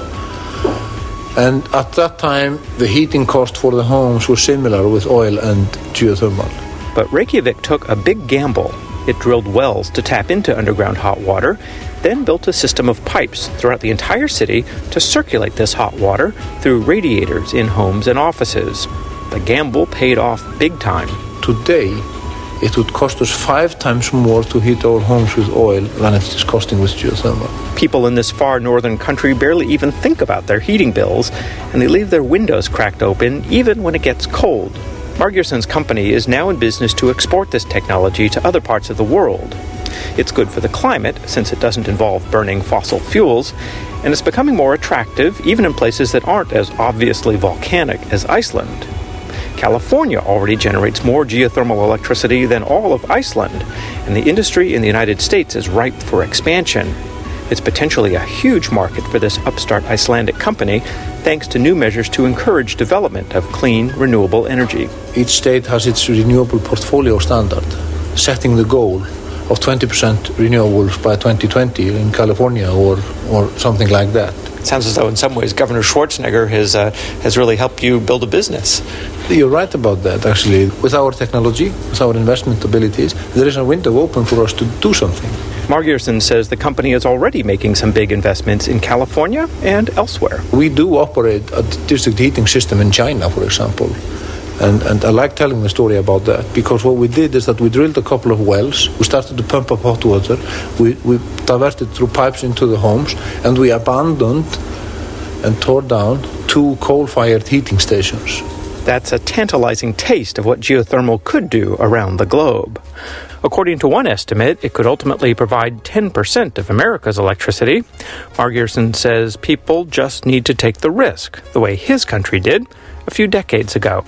And at that time, the heating cost for the homes was similar with oil and geothermal. But Reykjavik took a big gamble. It drilled wells to tap into underground hot water, then built a system of pipes throughout the entire city to circulate this hot water through radiators in homes and offices. The gamble paid off big time. Today, it would cost us five times more to heat our homes with oil than it is costing with geothermal. People in this far northern country barely even think about their heating bills, and they leave their windows cracked open even when it gets cold. Margeirsson's company is now in business to export this technology to other parts of the world. It's good for the climate, since it doesn't involve burning fossil fuels, and it's becoming more attractive even in places that aren't as obviously volcanic as Iceland. California already generates more geothermal electricity than all of Iceland, and the industry in the United States is ripe for expansion. It's potentially a huge market for this upstart Icelandic company, thanks to new measures to encourage development of clean, renewable energy. Each state has its renewable portfolio standard, setting the goal of 20% renewables by 2020 in California or, or something like that. It sounds as though, in some ways, Governor Schwarzenegger has, uh, has really helped you build a business. You're right about that, actually. With our technology, with our investment abilities, there is a window open for us to do something. Margeirsson says the company is already making some big investments in California and elsewhere. We do operate a district heating system in China, for example. And, and I like telling the story about that because what we did is that we drilled a couple of wells, we started to pump up hot water, we, we diverted through pipes into the homes, and we abandoned and tore down two coal fired heating stations. That's a tantalizing taste of what geothermal could do around the globe. According to one estimate, it could ultimately provide 10% of America's electricity. Margeirsson says people just need to take the risk, the way his country did a few decades ago.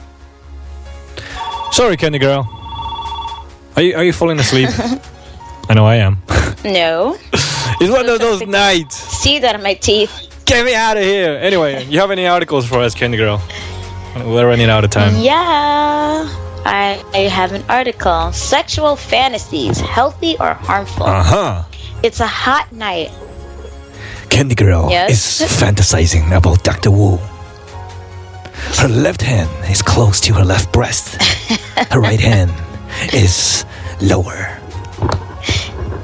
Sorry, Candy Girl. Are you, are you falling asleep? [LAUGHS] I know I am. No. [LAUGHS] It's one of those nights. See that in my teeth. Get me out of here. Anyway, you have any articles for us, Candy Girl? We're running out of time. Yeah. I, I have an article. Sexual fantasies, healthy or harmful? Uh huh. It's a hot night. Candy Girl Yes? is fantasizing about Dr. Wu. Her left hand is close to her left breast. Her right hand is lower.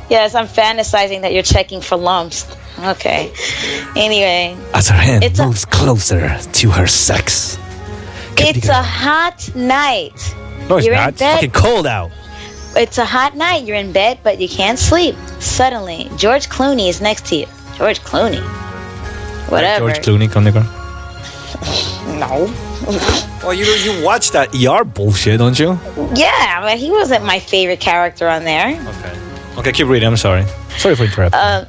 Yes, I'm fantasizing that you're checking for lumps. Okay. Anyway, As her hand It's a- moves closer to her sex. it's a hot night. No, it's You're in not. It's bed. fucking cold out. It's a hot night. You're in bed, but you can't sleep. Suddenly, George Clooney is next to you. George Clooney. Whatever. George Clooney, Candy Girl. No. Well, you you watch that ER bullshit, don't you? Yeah, but he wasn't my favorite character on there. Okay, Okay, keep reading. I'm sorry. Sorry for interrupting. Uh,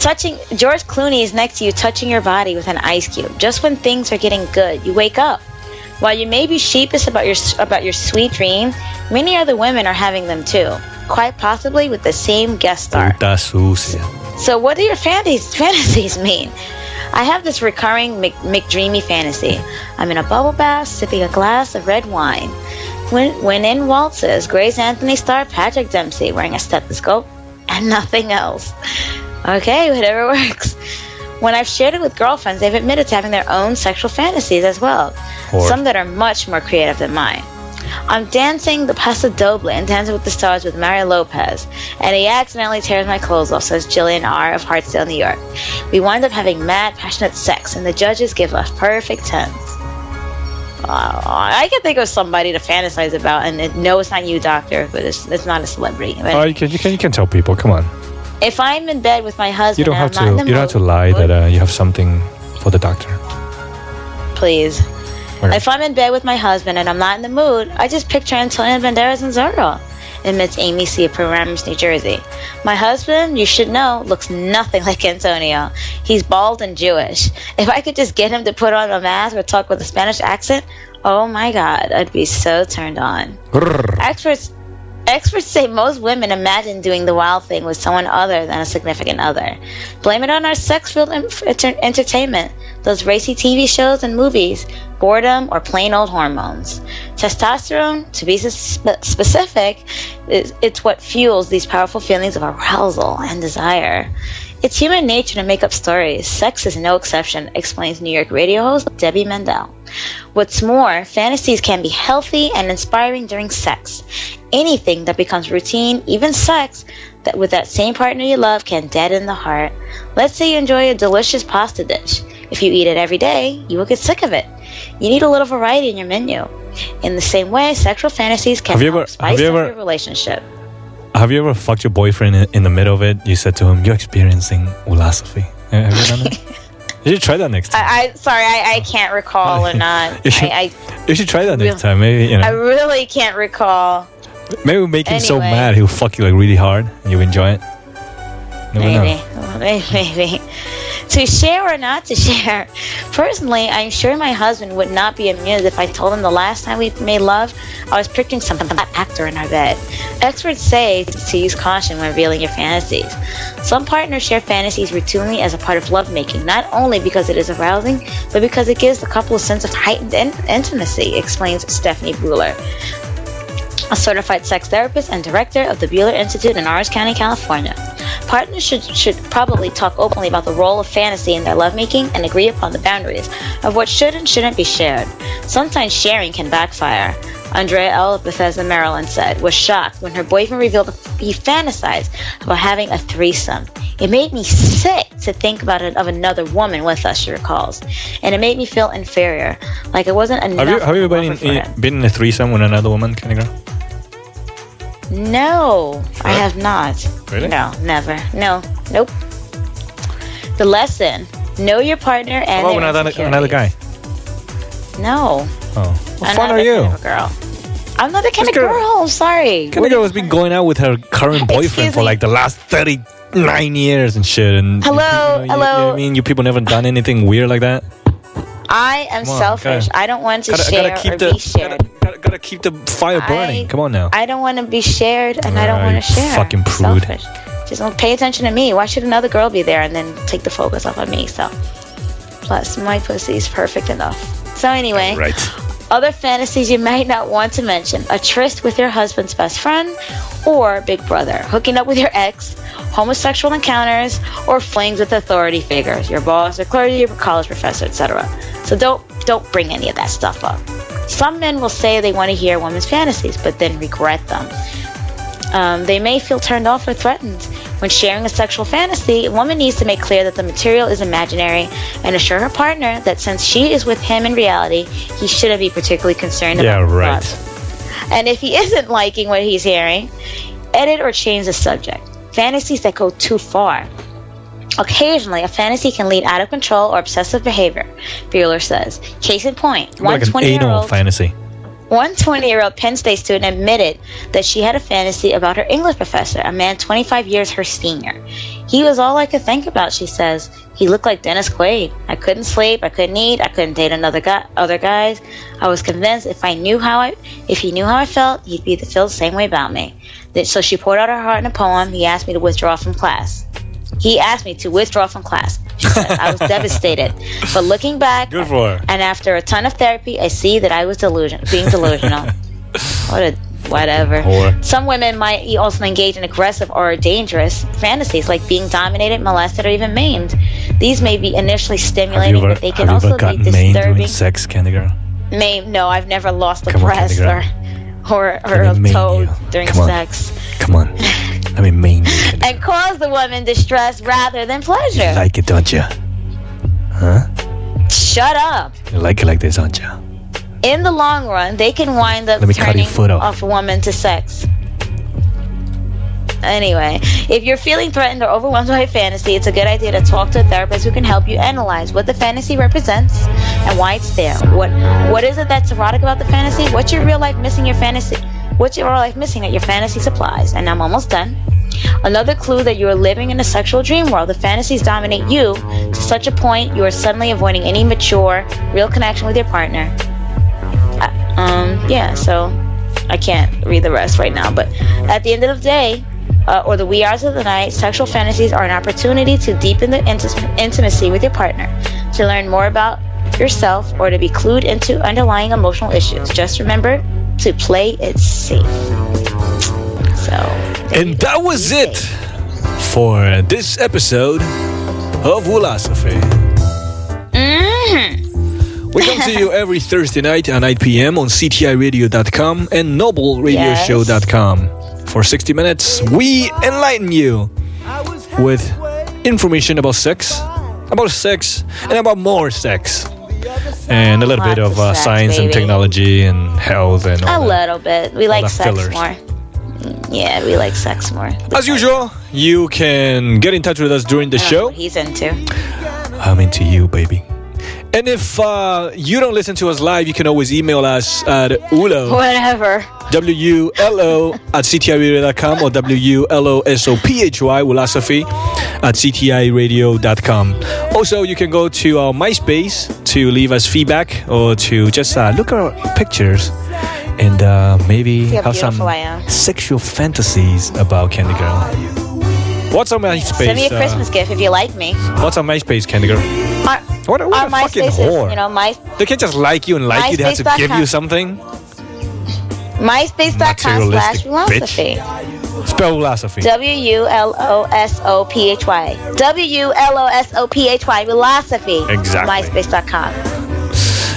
touching George Clooney is next to you, touching your body with an ice cube. Just when things are getting good, you wake up. While you may be sheepish about your about your sweet dream, many other women are having them too. Quite possibly with the same guest star. Puta sucia. So, what do your fantasies, [LAUGHS] fantasies mean? I have this recurring Mc, McDreamy fantasy. I'm in a bubble bath, sipping a glass of red wine. When, when in waltzes, Grey's Anatomy star Patrick Dempsey wearing a stethoscope and [LAUGHS] nothing else. Okay, whatever [LAUGHS] works. When I've shared it with girlfriends, they've admitted to having their own sexual fantasies as well. Some that are much more creative than mine. I'm dancing the Paso Doble in Dancing with the Stars with Mario Lopez, and he accidentally tears my clothes off, says Jillian R. of Hartsdale, New York. We wind up having mad, passionate sex, and the judges give us perfect tens. Uh, I can think of somebody to fantasize about, and it, no, it's not you, doctor, but it's, it's not a celebrity. But Oh, you can, you can you can tell people. Come on. if I'm in bed with my husband, You don't have to. I'm not in You don't have to lie that uh, you have something for the doctor. please. Okay. If I'm in bed with my husband and I'm not in the mood, I just picture Antonio Banderas and Zorro. Admits Amy C. of Paramus, New Jersey. My husband, you should know, looks nothing [LAUGHS] like Antonio. He's bald and Jewish. If I could just get him to put on a mask or talk with a Spanish accent, oh my god, I'd be so turned on. Experts Experts say most women imagine doing the wild thing with someone other than a significant other. Blame it on our sex-filled em- enter- entertainment, those racy TV shows and movies, boredom, or plain old hormones. Testosterone, to be spe- specific, is it's what fuels these powerful feelings of arousal and desire. It's human nature to make up stories. Sex is no exception, explains New York radio host Debbie Mandel. What's more, fantasies can be healthy and inspiring during sex. Anything that becomes routine, even sex, that with that same partner you love can deaden the heart. Let's say you enjoy a delicious pasta dish. If you eat it every day, you will get sick of it. You need a little variety in your menu. In the same way, sexual fantasies can Have you ever- spice have you up ever- your relationship. Have you ever fucked your boyfriend in, in the middle of it? You said to him, "You're experiencing Wulosophy." Have you done that? [LAUGHS] you should try that next time. I, I sorry, I, I can't recall or [LAUGHS] not. You should, I, you should try that next time. Maybe you I, I really can't recall. Maybe we make him so mad he'll fuck you like really hard and you enjoy it. Never Maybe. know. Maybe. [LAUGHS] Maybe. To share or not to share. Personally, I'm sure my husband would not be amused if I told him the last time we made love, I was picturing some that actor in our bed. Experts say to use caution when revealing your fantasies. Some partners share fantasies routinely as a part of lovemaking, not only because it is arousing, but because it gives the couple a sense of heightened in- intimacy, explains Stephanie Buehler a certified sex therapist and director of the Buehler Institute in Orange County, California. Partners should, should probably talk openly about the role of fantasy in their lovemaking and agree upon the boundaries of what should and shouldn't be shared. Sometimes sharing can backfire. Andrea L. of Bethesda, Maryland said, was shocked when her boyfriend revealed he fantasized about having a threesome. It made me sick to think about it of another woman with us, she recalls. And it made me feel inferior, like it wasn't enough. Have you have you of been in, eh, been in a threesome with another woman, Kenny girl? No, I have not. Really? No, never. No, nope. The lesson: know your partner and How about another another guy? No, Oh, what fun Another are you? kind of girl. I'm not the kind of girl- girl. I'm sorry. Kenny girl has been going out with her current boyfriend for like the last thirty nine years and shit. And Hello, you know, you- hello. You, I mean, you people never done anything weird like that. I am on, selfish. gotta- I don't want to gotta- share gotta keep or the- be shared. Gotta, gotta keep the fire burning. Come on now. I don't want to be shared, and I don't want to share. fucking prude. Selfish. Just don't pay attention to me. Why should another girl be there and then take the focus off of me? So, plus my pussy is perfect enough. So anyway, Right. Other fantasies you might not want to mention a tryst with your husband's best friend or big brother, hooking up with your ex, homosexual encounters, or flings with authority figures, your boss, or clergy, your college professor, etc. So don't don't bring any of that stuff up. Some men will say they want to hear women's fantasies, but then regret them. Um, they may feel turned off or threatened. When sharing a sexual fantasy, a woman needs to make clear that the material is imaginary and assure her partner that since she is with him in reality, he shouldn't be particularly concerned about it. Yeah, about right. that. And if he [LAUGHS] isn't liking what he's hearing, edit or change the subject. Fantasies that go too far. Occasionally, a fantasy can lead out of control or obsessive behavior, Buehler says. Case in point, one like an 20 year anal old fantasy. One 20 year old Penn State student admitted that she had a fantasy about her English professor, a man 25 years her senior. He was all I could think about, she says. He looked like Dennis Quaid. I couldn't sleep, I couldn't eat, I couldn't date another guy, other guys. I was convinced if I knew how I, if he knew how I felt, he'd be the feel the same way about me. So she poured out her heart in a poem. He asked me to withdraw from class. He asked me to withdraw from class. I was [LAUGHS] devastated. But looking back, Good for her. and after a ton of therapy, I see that I was delusion, being delusional. [LAUGHS] what a whatever. Whore. Some women might also engage in aggressive or dangerous fantasies, like being dominated, molested, or even maimed. These may be initially stimulating, ever, but they can also be gotten maimed disturbing. during sex, Candy Girl? Maimed? No, I've never lost a Come breast or or, or a toe during Come sex, Come on. [LAUGHS] I mean. You and cause the woman distress rather than pleasure. like it, don't you? Huh? Shut up. You like it like this, don't you? in the long run, they can wind up Let me cut turning your foot off. off a woman to sex. Anyway, if you're feeling threatened or overwhelmed by a fantasy, it's a good idea to talk to a therapist who can help you analyze what the fantasy represents and why it's there. What what is it that's erotic about the fantasy? What's your real life missing your fantasy? What's your life missing that your fantasy supplies? And I'm almost done. Another clue that you are living in a sexual dream world. The fantasies dominate you to such a point you are suddenly avoiding any mature, real connection with your partner. Uh, um, yeah, so I can't read the rest right now. But at the end of the day, uh, or the wee hours of the night, sexual fantasies are an opportunity to deepen the inti- intimacy with your partner, to learn more about yourself, or to be clued into underlying emotional issues. Just remember to play it safe. So, And that was it for this episode of Wulosophy. mm-hmm. We come to you every Thursday night at 9 p.m. on CTIRadio.com and NobleRadioshow.com. For 60 minutes, we enlighten you with information about sex, about sex, and about more sex. And a little bit Lots of of uh, sex, science and technology and health and a that. little bit. We like sex fillers. more. Yeah, we like sex more. As usual, you can get in touch with us during the I don't know show. he's into. I'm into you, baby. And if uh, you don't listen to us live, you can always email us at ulo, Whatever. W-U-L-O [LAUGHS] at ctiradio.com or W-U-L-O-S-O-P-H-Y, Wulosophy at ctiradio.com. Also, you can go to our MySpace to leave us feedback or to just uh, look at our pictures and uh, maybe have some beautiful I am. sexual fantasies about Candy Girl. What's on MySpace? Send me a uh, Christmas gift if you like me. What's on MySpace, Candy Girl? Our, What, what our a fucking whore. is, you know, my They can't just like you and like you. They have to give you something. myspace.com slash Wulosophy. Spell Wulosophy. W U L O S O P H Y. W U L O S O P H Y. Wulosophy. Exactly. MySpace.com.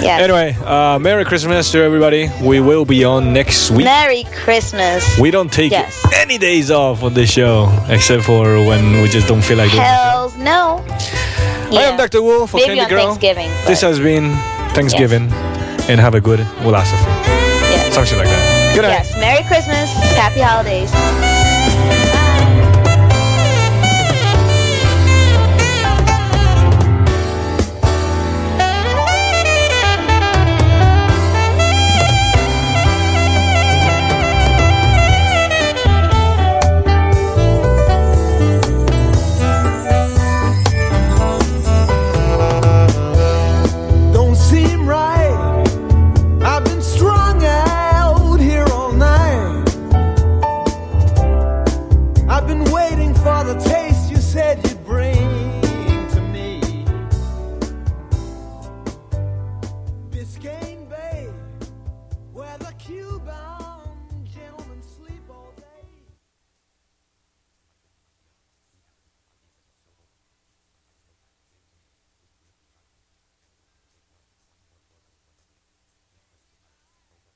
Yes. Anyway, uh, Merry Christmas to everybody. We will be on next week. Merry Christmas. We don't take Yes. any days off on this show except for when we just don't feel like it. Hells no. I am Dr. Wu for Maybe Candy on Girl. Thanksgiving. This has been Thanksgiving. And have a good Wulosophy. Yes. Something like that. Good night. Yes. Merry Christmas. Happy holidays.